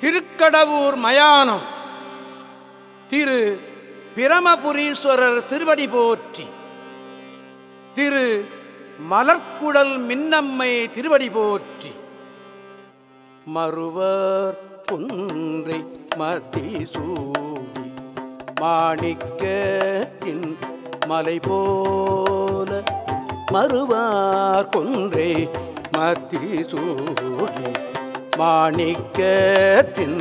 திருக்கடவுர் மயானம். திரு பிரமபுரீஸ்வரர் திருவடி போற்றி. திரு மலர்குடல் மின்னம்மை திருவடி போற்றி. மறுவர் குன்றை மதிசூடி மாணிக்கத்தின் மலை போல மறுவார் குன்றை மதிசூடி மாணிக்கத்தின்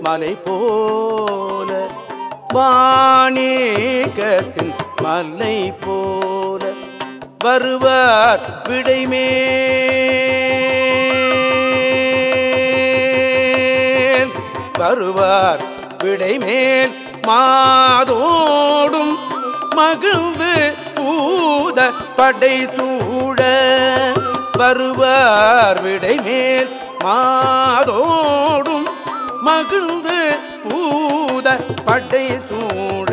மலை போல மாணிக்கத்தின் மலை போல வருவார் விடைமேல். வருவார் விடைமேல் மாதோடும் மகிழ்ந்து பூத படை சூட வருவார் விடைமேல் மாதோடும் மகிழ்ந்து பூத படை சூழ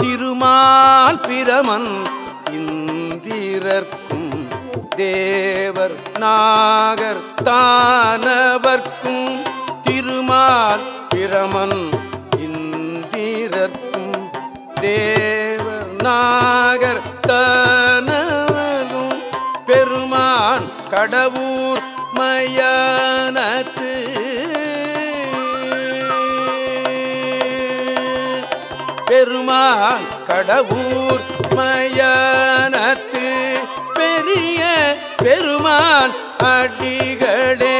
திருமால் பிரமன் இந்திரர்க்கும் தேவர் நாகர் தானவர்க்கும் திருமால் பிரமன் இந்திரர்க்கும் தேவர் நாகர் தானவரும் பெருமான் கடவுர் மயானத்து பெருமாள் கடவுர் மயானத்து பெரிய பெருமான் அடிகளே.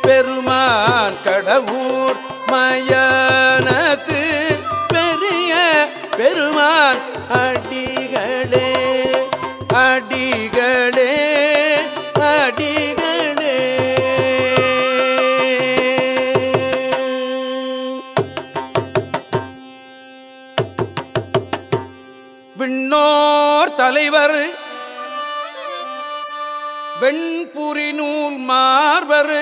பெருமான் கடவுர் மயானத்து பெரிய பெருமான் அடிகளே. அடிகளே அடி தலைவர் வெண்புரி நூல் மார்பர்.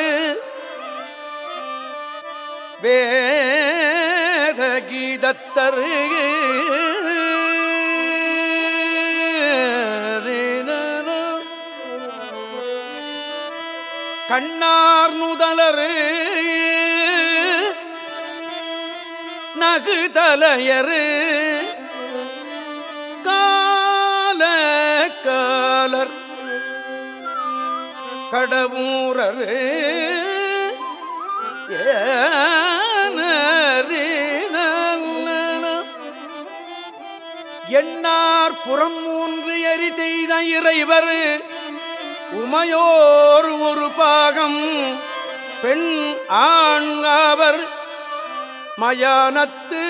வேத கீதத்தர் கண்ணார் நுதலரு. நகுதலையரு. கடவுரரு எண்ணார் புறம் மூன்று எரி செய்த இறைவர் உமையோர் ஒரு பாகம் பெண் ஆண் அவர் மயானத்து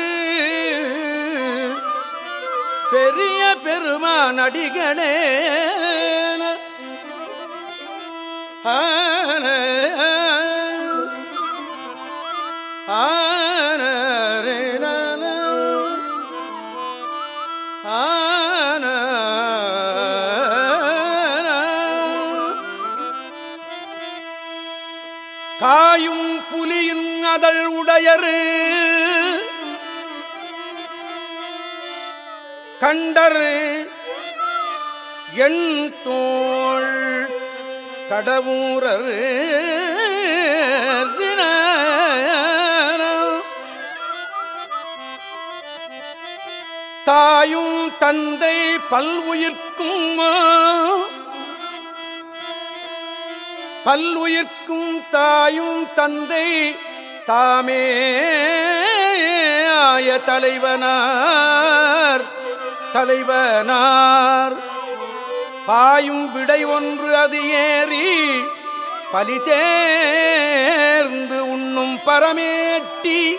பெரிய பெருமா நடிகனே ஆன ஆன காயும் புலியின் அதழ் உடையரு. கண்டரு எண் தோள் கடவுரர் தாயும் தந்தை பல்வுயிர்க்கும் பல்வுயிர்க்கும் தாயும் தந்தை தாமே ஆய தலைவனார் தலைவனார். பாயும் விடை ஒன்று அது ஏறி பலி தேர்ந்து உண்ணும் பரமேட்டி.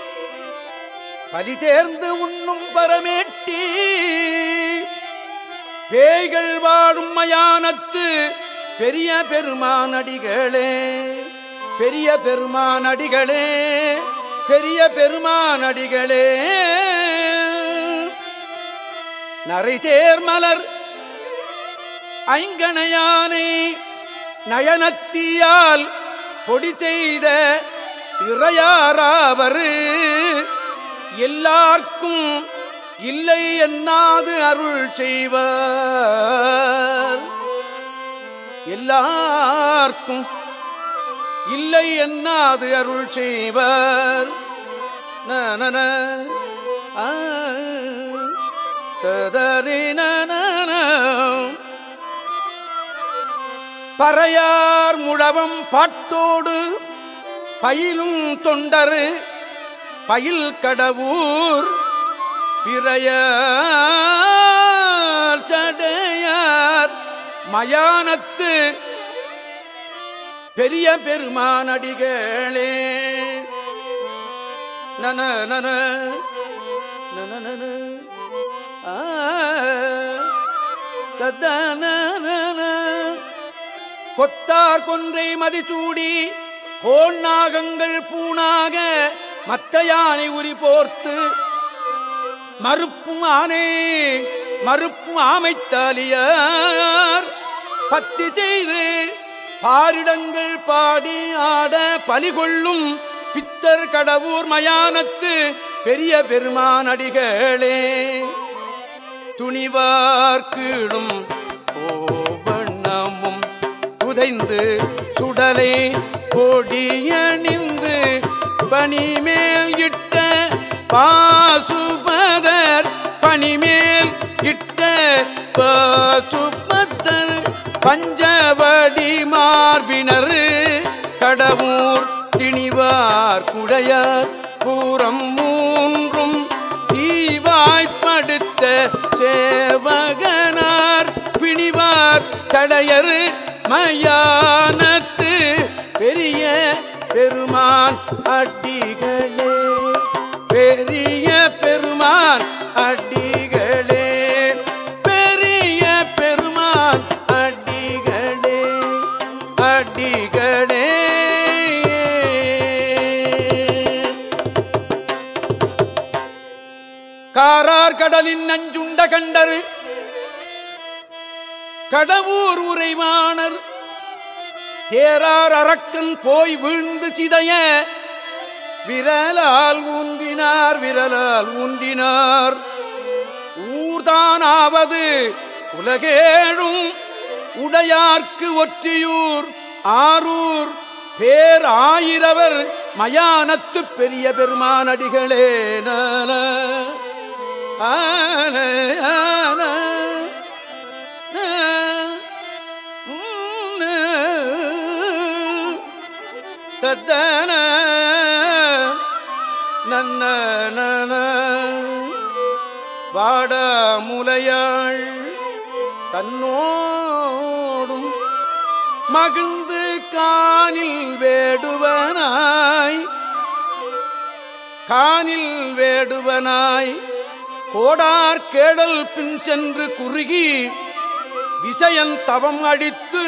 பலி தேர்ந்து உண்ணும் பரமேட்டி. பேய்கள் வாழும் மயானத்து பெரிய பெருமானடிகளே பெரிய பெருமானடிகளே பெரிய பெருமானடிகளே. நரை தேர்மலர் ஐங்கணையானை நயனத்தியால் பொடி செய்த இறையாராவரு. எல்லார்க்கும் இல்லை என்னாது அருள் செய்வார். எல்லார்க்கும் இல்லை என்னாது அருள் செய்வார். நன பறையார் முழவம் பாட்டோடு பயிலும் தொண்டரு பயில் கடவுர் பிறைய சடையார் மயானத்து பெரிய பெருமானடிகளே நன நன நன நன ஆ, தத்தனனன. கொத்தார் கொன்றை மதிசூடி கோள் நாகங்கள் பூணாக மத்த யானை உரி போர்த்து மறுப்பும் ஆனே மறுப்பும் ஆமைத்தாலியார். பத்தி செய்து பாரிடங்கள் பாடி ஆட பலிகொள்ளும் பித்தர் கடவுர் மயானத்து பெரிய பெருமானடிகளே துணிவார்கீழும் கோவண்ணமும் புதைந்து சுடலை கொடியணிந்து பனிமேல் இட்ட பாசுபதர் பனிமேல் இட்ட பாசுபத்தர் பஞ்சவடி மார்பினர் கடவுர் திணிவார் குடையார் பூரம் மூன்றும் தீவாய்ப்படுத்த சேவகனார் பிணிவார் தடையரு மயானத்து பெரிய பெருமான் அடிகளே. பெரிய பெருமான் அடிகளே. பெரிய பெருமான் அடிகளே. அடிகளே. காரார் கடலின் நஞ்சுண்ட கண்டரு. கடவுர் உரைவாணர் தேரார் அரக்கன் போய் வீழ்ந்து சிதைய விரலால் ஊன்றினார் விரலால் ஊன்றினார். ஊர்தானாவது உலகேழும் உடையார்க்கு ஒற்றியூர் ஆரூர் பேர் ஆயிரவர் மயானத்து பெரிய பெருமானடிகளே நான ஆன தத்தன நன்ன நன. வாட முலையாள் தன்னோடும் மகிழ்ந்து கானில் வேடுவனாய் கானில் வேடுவனாய் கோடார் கேடல் பின் சென்று குறுகி விசயன் தவம் அடித்து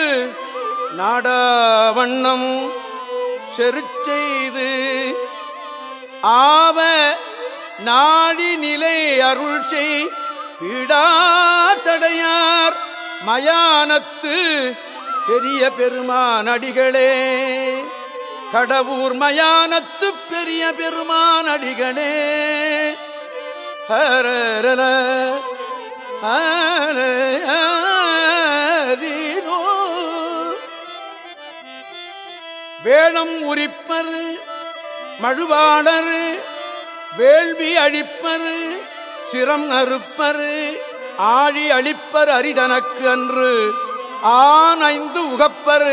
நாடவண்ணம் செருச்செய்து ஆவ நாடி நிலை அருள் செய் பீடாத்தடையார் மயானத்து பெரிய பெருமான் அடிகளே கடவுர் மயானத்து பெரிய பெருமான் அடிகளே ஹரல ஹரரீரோ. வேளம் உரிப்பர் மழுவாடர் வேள்வி அழிப்பர் சிரம் அறுப்பர் ஆழி அழிப்பர் அரிதனக்கு அன்று ஆனைந்து உகப்பர்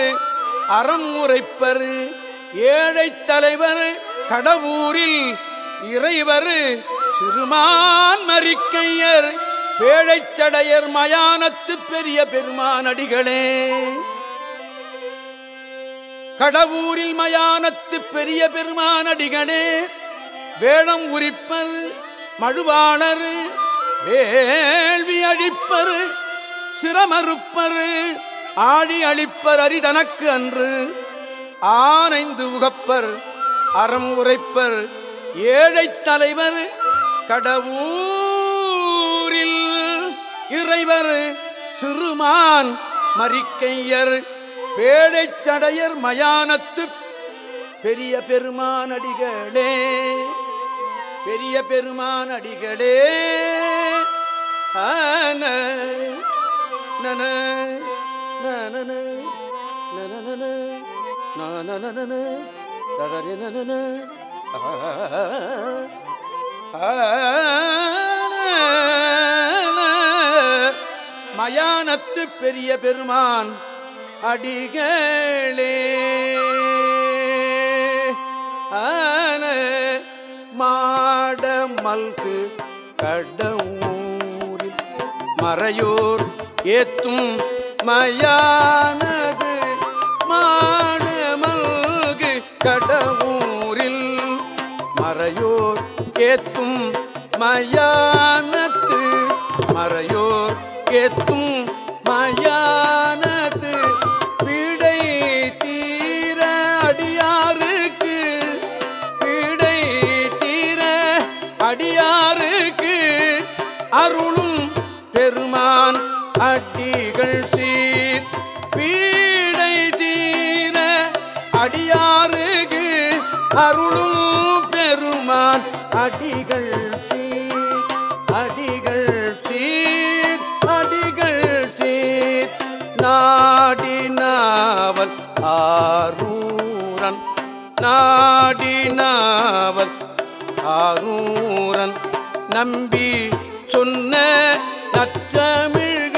அறம் உரைப்பர் ஏழை தலைவர் கடவுரில் இறைவர் சிறுமான் மறிக்கையர் வேழைச்சடையர் மயானத்து பெரிய பெருமானடிகளே கடவுரில் மயானத்து பெரிய பெருமானடிகளே வேளம் உரிப்பர் மழுவாளர் வேள்வி அழிப்பர் சிரமறுப்பர் ஆழி அழிப்பர் அரிதனக்கு அன்று ஆனைந்து உகப்பர் அறம் உரைப்பர் ஏழை தலைவர் கடவுரில் இறைவர் சிறுமான் மறிக்கையர் பேடைச்சடையர் மயானத்து பெரிய பெருமானடிகளே பெரிய பெருமானடிகளே ஆன நன நனன நனன நானனன, ததறினனன, ஆ, மயானத்து பெரிய பெருமான் அடிகளே. ஆன மாட மல்கு கடவுரில் மறையோர் ஏத்தும் மயானது மாட மல்கு கடவுரில் மறையோர் ஏத்தும் மயானத்து மறையோர் ஏத்தும் மயானத்து அடிகள் சீர் பீடை தீர அடியாருக்கு அருளும் பெருமான். அடிகள் சீர் அடிகள் சீர் அடிகள் சீர். நாடினாவல் ஆரூரன் நாடினாவல் ஆரூரன். நம்பி சொன்ன நற்றமிழ்கள்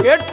பாடுங்கடியார்